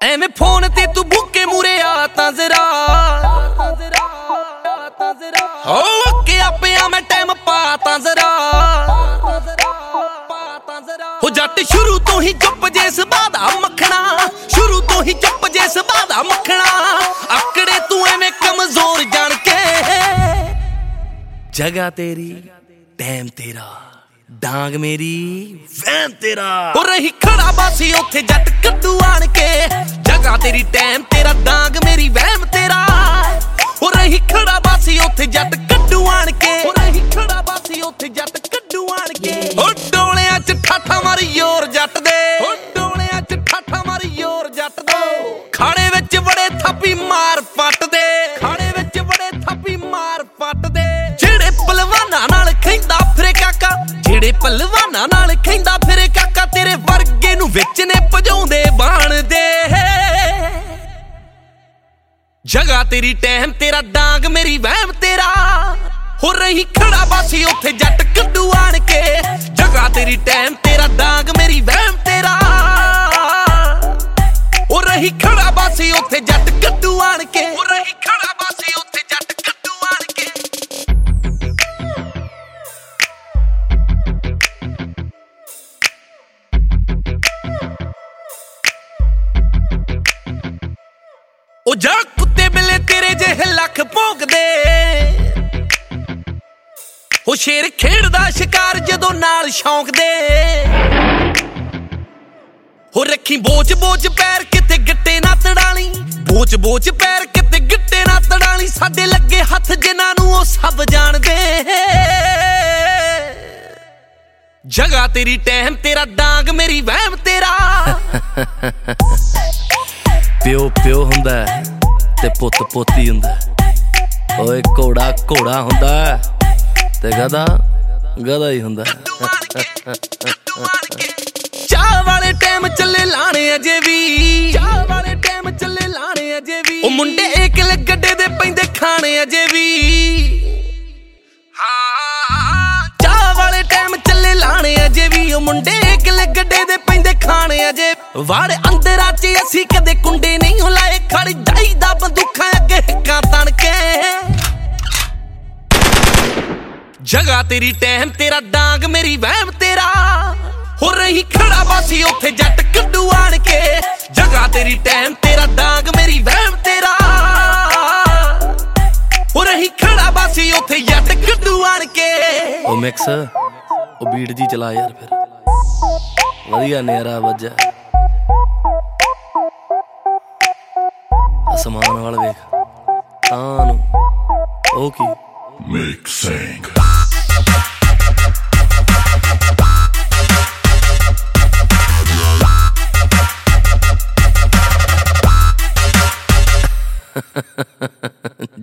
ਐਵੇਂ ਫੋਨ ਤੇ ਤੂੰ ਬੁੱਕੇ ਮੂਰੇ ਆ ਤਾਂ ਜ਼ਰਾ ਹੋ ਅੱਕੇ ਆਪਿਆ ਜੱਟ ਸ਼ੁਰੂ ਤੋਂ ਹੀ ਚੁੱਪ ਜੇ ਸੁਭਾਅ ਮੱਖਣਾ, ਸ਼ੁਰੂ ਤੋਂ ਹੀ ਚੁੱਪ ਜੇ ਸੁਭਾਅ ਮੱਖਣਾ। ਆਕੜੇ ਤੂੰ ਐਵੇਂ ਕਮਜ਼ੋਰ ਜਾਣ ਕੇ। ਜਗਾ ਤੇਰੀ, ਟਾਈਮ ਤੇਰਾ, ਡਾਂਗ ਮੇਰੀ ਵੈਨ ਤੇਰਾ। ਉਹ ਰਹੀ ਖੜਾ ਬਾਸੀ ਉੱਥੇ ਜੱਟ ਕੱਦੂ ਆਣ ਕੇ। ਜਗਾ ਤੇਰੀ, ਟਾਈਮ ਤੇਰਾ, ਡਾਂਗ ਮੇਰੀ, ਵਹਿਮ ਪਲਵਾਨਾਂ ਨਾਲ ਖੈਂਦਾ ਫਿਰੇ ਕਾਕਾ ਤੇਰੇ ਵਰਗੇ ਨੂੰ ਵਿੱਚ ਨੇ ਭਜਾਉਂਦੇ ਬਾਣ ਦੇ। ਜਗਾ ਤੇਰੀ ਟਹਿਮ ਤੇਰਾ ਡਾਂਗ, ਮੇਰੀ ਵਹਿਮ ਤੇਰਾ। ਹੋ ਰਹੀ ਖੜਾ ਬਾਸੀ, ਉੱਥੇ ਜੱਟ ਕੱਡੂ ਆਣ ਕੇ। ਜਗਾ ਤੇਰੀ ਟਹਿਮ ਤੇਰਾ ਡਾਂਗ, ਮੇਰੀ ਵਹਿਮ ਤੇਰਾ। ਹੋ ਰਹੀ ਖੜਾ ਬਾਸੀ, ਉੱਥੇ ਜੱਟ ਕੱਡੂ ਆਣ ਕੇ। ਉਹ ਜਾ ਕੁੱਤੇ ਬਿੱਲੇ ਤੇਰੇ ਜਿਹੇ ਲੱਖ ਭੌਂਕਦੇ ਉਹ ਸ਼ੇਰ ਖੇਡਦਾ ਸ਼ਿਕਾਰ ਜਦੋਂ ਨਾਲ ਸ਼ੌਂਕ ਦੇ ਹੋ ਰੱਖੀ ਬੋਚ ਬੋਚ ਪੈਰ ਕਿਤੇ ਗਿੱਟੇ ਨਾ ਤੜਾਲੀ। ਬੋਚ ਬੋਝ ਪੈਰ ਕਿਤੇ ਗਿੱਟੇ ਨਾ ਤੜਾਲੀ। ਸਾਡੇ ਲੱਗੇ ਹੱਥ ਜਿਨ੍ਹਾਂ ਨੂੰ ਉਹ ਸਭ ਜਾਣਦੇ। ਜਗਾ ਤੇਰੀ ਟਹਿਮ ਤੇਰਾ ਡਾਂਗ, ਮੇਰੀ ਵਹਿਮ, ਤੇਰਾ। ਪਿਓ ਪਿਓ ਹੁੰਦਾ ਹੈ ਤੇ ਪੁੱਤ, ਪੋਤੀ ਹੁੰਦਾ ਹੈ। ਓਏ ਘੋੜਾ ਘੋੜਾ ਹੁੰਦਾ ਹੈ ਤੇ ਗਧਾ ਚਾਹ ਵਾਲੇ ਟਾਈਮ ਚੱਲੇ ਲਾਣੇ ਅਜੇ ਵੀ। ਚਾਹ ਵਾਲੇ ਟਾਈਮ ਚੱਲੇ ਲਾਣੇ ਅਜੇ ਵੀ। ਉਹ ਮੁੰਡੇ ਇਕਲ ਗੱਡੇ ਦੇ ਪੈਂਦੇ ਖਾਣੇ ਅਜੇ ਵੀ। ਹਾਂ, ਚਾਹ ਵਾਲੇ ਟਾਈਮ ਚੱਲੇ ਲਾਣੇ ਅਜੇ ਵੀ। ਉਹ ਮੁੰਡੇ ਵਾੜੇ ਅੰਦਰਾਂ 'ਚ ਅਸੀਂ ਕਦੇ ਕੁੰਡੇ ਨਹੀਂ ਹੁਲਾਏ ਖੜ ਜਾਈਦਾ ਬੰਦੂਕਾਂ ਅੱਗੇ ਹਿੱਕਾਂ ਤਣ ਕੇ ਜਗਾ ਤੇਰੀ ਟਹਿਮ ਤੇਰਾ ਡਾਂਗ ਮੇਰੀ ਵਹਿਮ ਤੇਰਾ। ਹੋ ਰਹੀ ਖੜਾ ਬਾਸੀ ਉੱਥੇ ਜੱਟ ਕੱਡੂ ਆਣ ਕੇ। ਜਗਾ ਤੇਰੀ ਟਹਿਮ ਤੇਰਾ ਡਾਂਗ ਮੇਰੀ ਵਹਿਮ ਤੇਰਾ। ਹੋ ਰਹੀ ਖੜਾ ਬਾਸੀ ਉੱਥੇ ਜੱਟ ਕੱਡੂ ਆਣ ਕੇ। ਉਹ ਮਿਕਸ, ਉਹ ਬੀੜ ਜੀ ਚਲਾ ਯਾਰ ਫਿਰ। ਵਧੀਆ ਨੇਰਾ ਵੱਜਾ ਅਸਮਾਨ ਵਾਲ ਵੇਖ ਤਾਂ ਨੂੰ ਉਹ ਕੀ Mixing.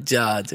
ਜਹਾਜ਼